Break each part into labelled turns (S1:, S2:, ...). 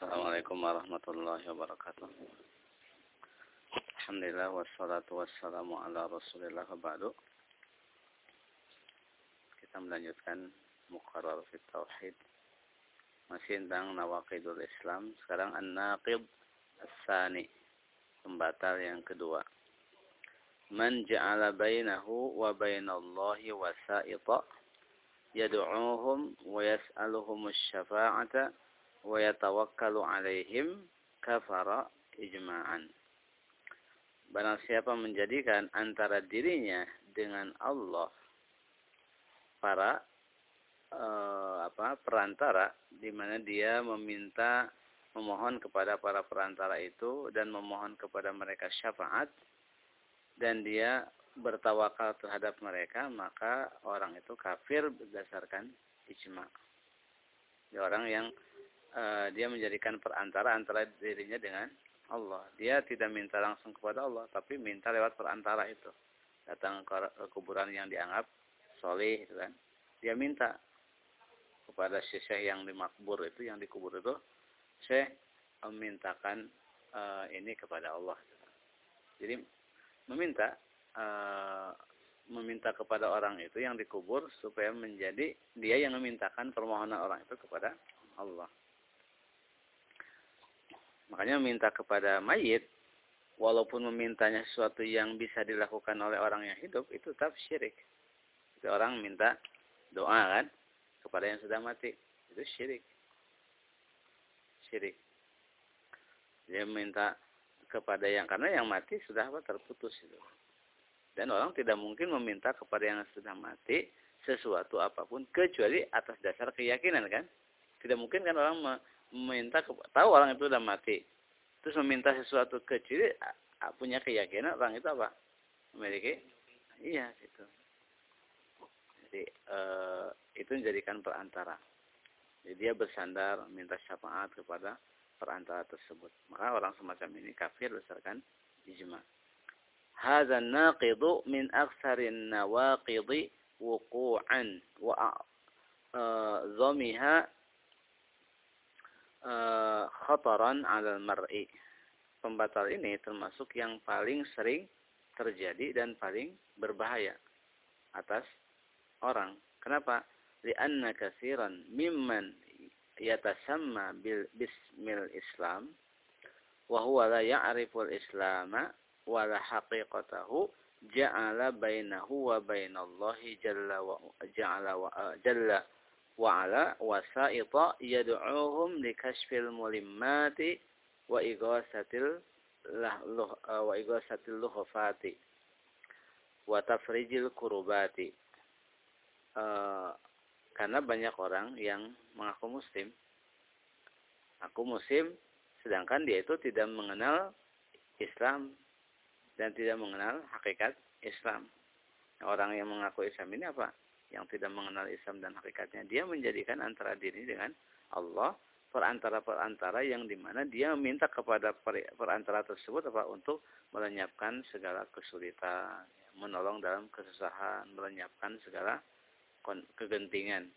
S1: Assalamualaikum warahmatullahi wabarakatuh. Alhamdulillah wassalatu wassalamu ala Rasulillah ba'du. Kita melanjutkan Muqarrar fi Tauhid. Masih tentang Nawaqidul Islam. Sekarang An-Naqid As-Sani. Pembatal yang kedua. Man ja'ala bainahu wa bainallahi wasa'ita yad'uuhum wa yas'aluhum asy-syafa'ata wa yatawakkalu alaihim kafara ijma'an. Barang siapa menjadikan antara dirinya dengan Allah para uh, apa perantara di mana dia meminta memohon kepada para perantara itu dan memohon kepada mereka syafaat dan dia bertawakal terhadap mereka maka orang itu kafir berdasarkan ijma. Orang yang uh, dia menjadikan perantara antara dirinya dengan Allah. Dia tidak minta langsung kepada Allah, tapi minta lewat perantara itu. Datang ke kuburan yang dianggap soleh, itu kan. Dia minta kepada syekh yang dimakbur itu, yang dikubur itu, syekh memintakan uh, ini kepada Allah. Jadi meminta uh, meminta kepada orang itu yang dikubur supaya menjadi dia yang memintakan permohonan orang itu kepada Allah. Makanya minta kepada mayit, walaupun memintanya sesuatu yang bisa dilakukan oleh orang yang hidup, itu tetap syirik. Jadi orang minta doa kan kepada yang sudah mati, itu syirik. Syirik. Dia minta kepada yang karena yang mati sudah apa terputus itu. Dan orang tidak mungkin meminta kepada yang sudah mati sesuatu apa pun kecuali atas dasar keyakinan kan. Tidak mungkin kan orang meminta tahu orang itu sudah mati. Terus meminta sesuatu kecil punya keyakinan orang itu apa? Memiliki? Iya gitu. Jadi e, itu menjadikan perantara. Jadi dia bersandar minta syafaat kepada perantara tersebut. Maka orang semacam ini kafir berdasarkan ijma. Hadza naqidu min aktsarin nawaqidi wuqu'an wa uh, khataran 'alal mar'i. Pembatal ini termasuk yang paling sering terjadi dan paling berbahaya atas orang. Kenapa? Lianna katsiran mimman yatasamma bil bismil Islam wa huwa la ya'riful Islama wa la haqiqatahu ja'ala bainahu wa bainallahi jalla wa ja'ala wa jalla wa ala wasaita yad'uhum likashfil mulimmati wa ighasatil wa ighasatil luhfati wa tafrijil kurubati uh, karena banyak orang yang mengaku muslim. Aku muslim sedangkan dia itu tidak mengenal Islam dan tidak mengenal hakikat Islam. Orang yang mengaku Islam ini apa yang tidak mengenal Islam dan hakikatnya dia menjadikan antara diri dengan Allah perantara-perantara yang di mana dia minta kepada perantara tersebut apa untuk melenyapkan segala kesulitan menolong dalam kesusahan melenyapkan segala kegentingan.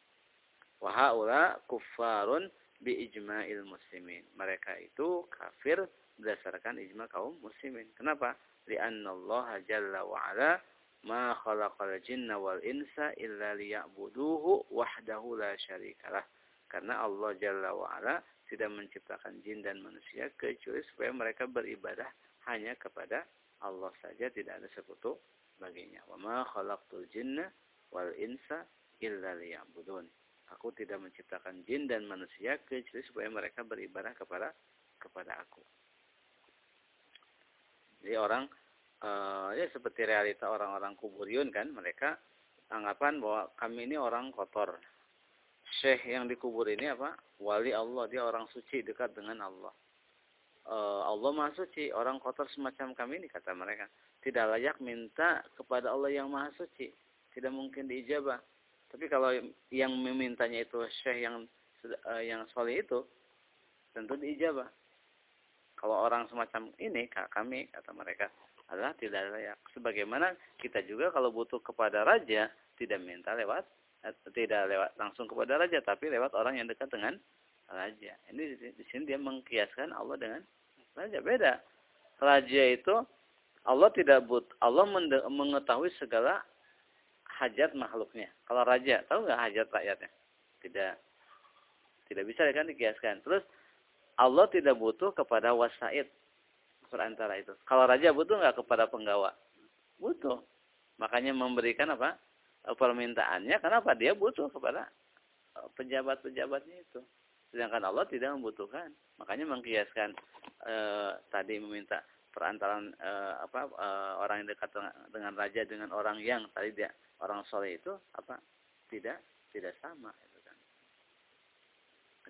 S1: Wahaula kuffarun bi ijma'il muslimin. Mereka itu kafir berdasarkan ijma kaum muslimin. Kenapa? Li'anna Allah jalla wa ala ma khalaqal jinna wal insa illa liya'buduhu wahdahu la syarikalah. Karena Allah Jalla wa ala tidak menciptakan jin dan manusia kecuali supaya mereka beribadah hanya kepada Allah saja tidak ada sekutu baginya. Wa ma khalaqtul jinna wal insa illa liya'budun. Aku tidak menciptakan jin dan manusia kecuali supaya mereka beribadah kepada kepada aku. Jadi orang uh, ya seperti realita orang-orang kuburiyun kan mereka anggapan bahwa kami ini orang kotor. Syekh yang dikubur ini apa? Wali Allah dia orang suci dekat dengan Allah. Uh, Allah maha suci orang kotor semacam kami ini kata mereka. Tidak layak minta kepada Allah yang maha suci. Tidak mungkin diijabah. Tapi kalau yang memintanya itu syekh yang uh, yang soleh itu tentu diijabah. Kalau orang semacam ini kami kata mereka adalah tidak layak. Sebagaimana kita juga kalau butuh kepada raja tidak minta lewat eh, tidak lewat langsung kepada raja tapi lewat orang yang dekat dengan raja. Ini di sini dia mengkiaskan Allah dengan raja. Beda. Raja itu Allah tidak but Allah mengetahui segala hajat makhluknya. Kalau raja, tahu nggak hajat rakyatnya? Tidak. Tidak bisa kan dikiaskan. Terus Allah tidak butuh kepada wasaid perantara itu. Kalau raja butuh nggak kepada penggawa? Butuh. Makanya memberikan apa? Permintaannya. Kenapa? Dia butuh kepada eh, pejabat-pejabatnya itu. Sedangkan Allah tidak membutuhkan. Makanya mengkiaskan e, tadi meminta perantaran e, apa e, orang yang dekat dengan raja dengan orang yang tadi dia orang soleh itu apa tidak tidak sama itu kan.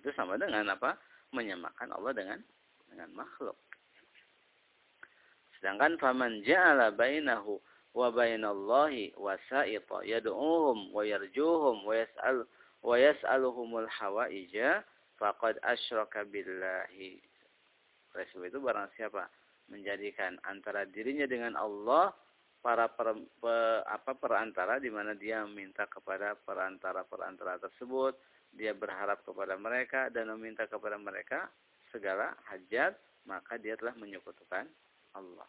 S1: Itu sama dengan apa? Menyamakan Allah dengan dengan makhluk. Sedangkan faman ja'ala bainahu wa bainallahi wasa'ita yad'uhum wa yarjuhum wa yas'al wa yas'aluhumul hawaija faqad asyraka billahi. Sebab itu barang siapa menjadikan antara dirinya dengan Allah para per, pe, apa perantara di mana dia meminta kepada perantara-perantara tersebut, dia berharap kepada mereka dan meminta kepada mereka segala hajat, maka dia telah menyekutukan Allah.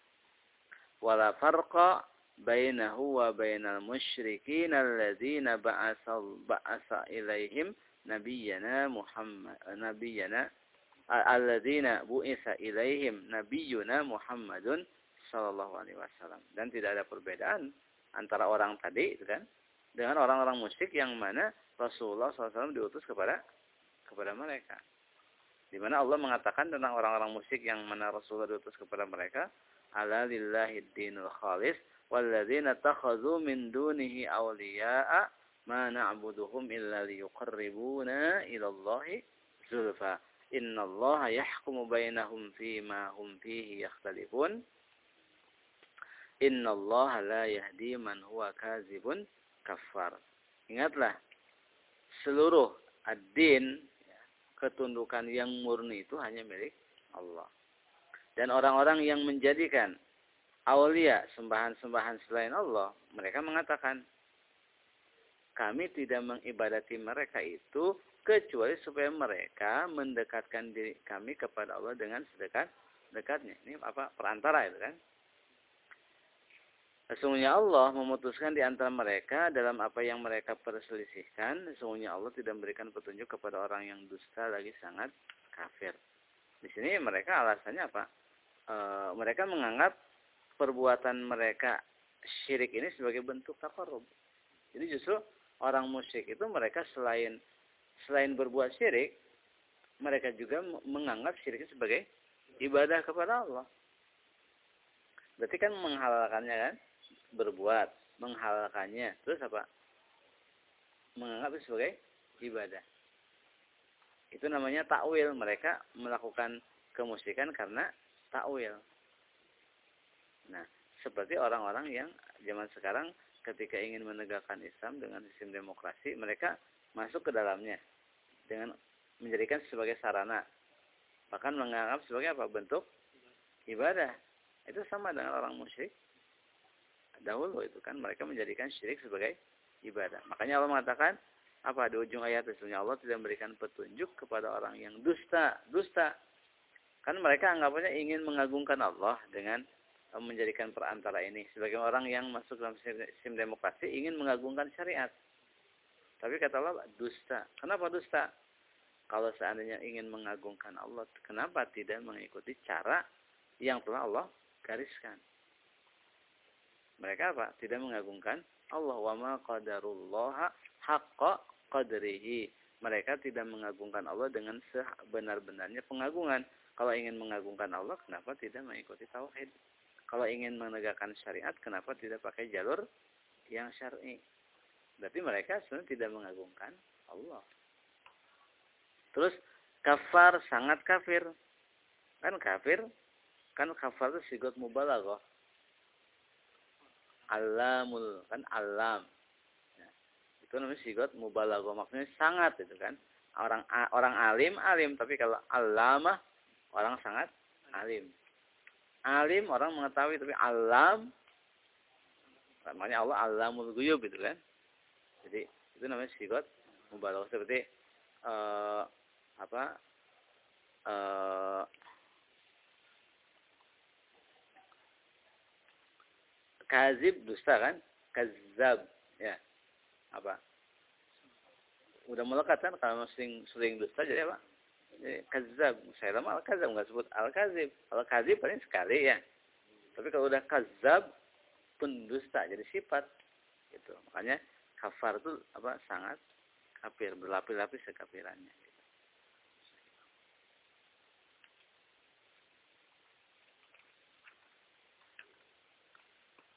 S1: Wala farqa bainahu wa bainal musyrikin alladzina ba'asa ba'asa ilaihim nabiyyana Muhammad nabiyyana alladzina bu'isa ilaihim nabiyyuna Muhammadun sallallahu alaihi wasallam. Dan tidak ada perbedaan antara orang tadi itu kan dengan orang-orang musyrik yang mana Rasulullah SAW diutus kepada kepada mereka. Di mana Allah mengatakan tentang orang-orang musyrik yang mana Rasulullah diutus kepada mereka, ala lillahi dinul khalis walladzina takhadhu min dunihi awliya'a ma na'buduhum illa liyuqarribuna ila Allahi zulfa. Innallaha yahkumu bainahum fima hum fihi yakhtalifun. Innallaha la yahdi man huwa kazibun kafar ingatlah seluruh ad-din ketundukan yang murni itu hanya milik Allah dan orang-orang yang menjadikan aulia sembahan-sembahan selain Allah, mereka mengatakan kami tidak mengibadati mereka itu kecuali supaya mereka mendekatkan diri kami kepada Allah dengan sedekat dekatnya. Ini apa perantara itu kan? Sesungguhnya Allah memutuskan di antara mereka dalam apa yang mereka perselisihkan. Sesungguhnya Allah tidak memberikan petunjuk kepada orang yang dusta lagi sangat kafir. Di sini mereka alasannya apa? e, mereka menganggap perbuatan mereka syirik ini sebagai bentuk takarub. Jadi justru orang musyrik itu mereka selain selain berbuat syirik, mereka juga menganggap syirik sebagai ibadah kepada Allah. Berarti kan menghalalkannya kan, berbuat, menghalalkannya, terus apa? Menganggap itu sebagai ibadah. Itu namanya takwil. Mereka melakukan kemusyrikan karena takwil. Nah, seperti orang-orang yang zaman sekarang ketika ingin menegakkan Islam dengan sistem demokrasi, mereka masuk ke dalamnya dengan menjadikan sebagai sarana. Bahkan menganggap sebagai apa? Bentuk ibadah. Itu sama dengan orang musyrik. Dahulu itu kan mereka menjadikan syirik sebagai ibadah. Makanya Allah mengatakan apa di ujung ayat sesungguhnya Allah tidak memberikan petunjuk kepada orang yang dusta, dusta Kan mereka anggapannya ingin mengagungkan Allah dengan eh, menjadikan perantara ini. Sebagai orang yang masuk dalam sistem demokrasi ingin mengagungkan syariat. Tapi kata Allah, dusta. Kenapa dusta? Kalau seandainya ingin mengagungkan Allah, kenapa tidak mengikuti cara yang telah Allah gariskan? Mereka apa? Tidak mengagungkan Allah. Wa ma qadarullaha haqqa qadrihi. Mereka tidak mengagungkan Allah dengan sebenar-benarnya pengagungan. Kalau ingin mengagungkan Allah, kenapa tidak mengikuti tauhid? Kalau ingin menegakkan syariat, kenapa tidak pakai jalur yang syar'i? Berarti mereka sebenarnya tidak mengagungkan Allah. Terus kafar sangat kafir. Kan kafir, kan kafar itu sigot mubalaghah. Alamul kan alam. Nah, itu namanya sigot mubalaghah maksudnya sangat itu kan. Orang orang alim alim tapi kalau alamah orang sangat alim. Alim orang mengetahui tapi alam namanya Allah alamul guyub itu kan. Jadi itu namanya sigot mubalaghah seperti uh, apa uh, kazib dusta kan? Kazab ya. Apa? Udah melekat kan kalau sering sering dusta jadi apa? Jadi kazab saya lama al kazab nggak sebut al kazib al kazib paling sekali ya. Tapi kalau udah kazab pendusta jadi sifat. Gitu. Makanya kafar itu apa? Sangat kafir berlapis-lapis kekafirannya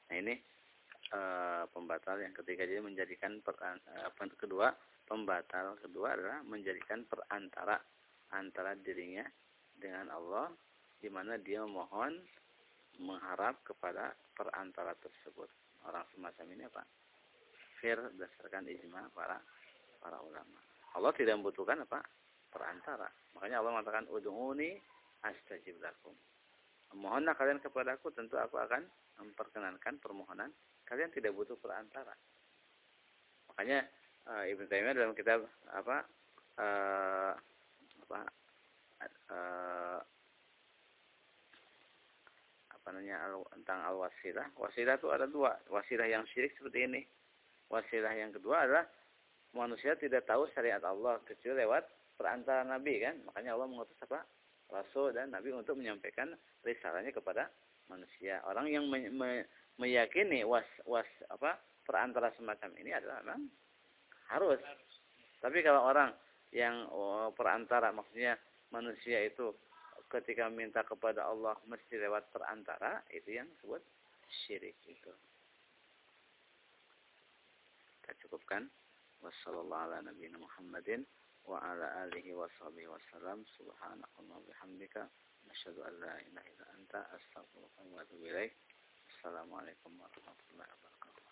S1: Nah ini e, pembatal yang ketiga jadi menjadikan per, e, kedua pembatal kedua adalah menjadikan perantara antara dirinya dengan Allah di mana dia mohon mengharap kepada perantara tersebut. Orang semacam ini apa? Fir berdasarkan ijma para para ulama. Allah tidak membutuhkan apa? Perantara. Makanya Allah mengatakan udhuni astajib lakum. Mohonlah kalian kepada aku, tentu aku akan memperkenankan permohonan. Kalian tidak butuh perantara. Makanya uh, Ibnu Taimiyah dalam kitab apa uh, apa uh, apa namanya al, tentang al wasilah. Wasilah itu ada dua. Wasilah yang syirik seperti ini. Wasilah yang kedua adalah manusia tidak tahu syariat Allah kecuali lewat perantara Nabi kan. Makanya Allah mengutus apa? Rasul dan Nabi untuk menyampaikan risalahnya kepada manusia. Orang yang me me meyakini was was apa perantara semacam ini adalah memang harus. Tapi kalau orang yang oh, perantara maksudnya manusia itu ketika minta kepada Allah mesti lewat perantara itu yang disebut syirik itu. Kita cukupkan. Wassalamualaikum warahmatullahi wabarakatuh wa ala alihi wa sahbihi wasallam subhanakallah bihamdika asyhadu an la ilaha illa anta astaghfiruka wa atubu ilaik assalamualaikum warahmatullahi wabarakatuh